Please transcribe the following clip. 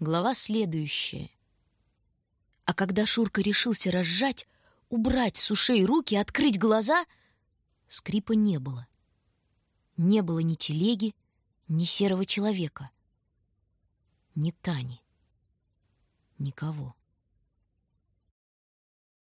Глава следующая. А когда Шурка решился разжать, убрать с ушей руки, открыть глаза, скрипа не было. Не было ни телеги, ни серого человека, ни Тани. Никого.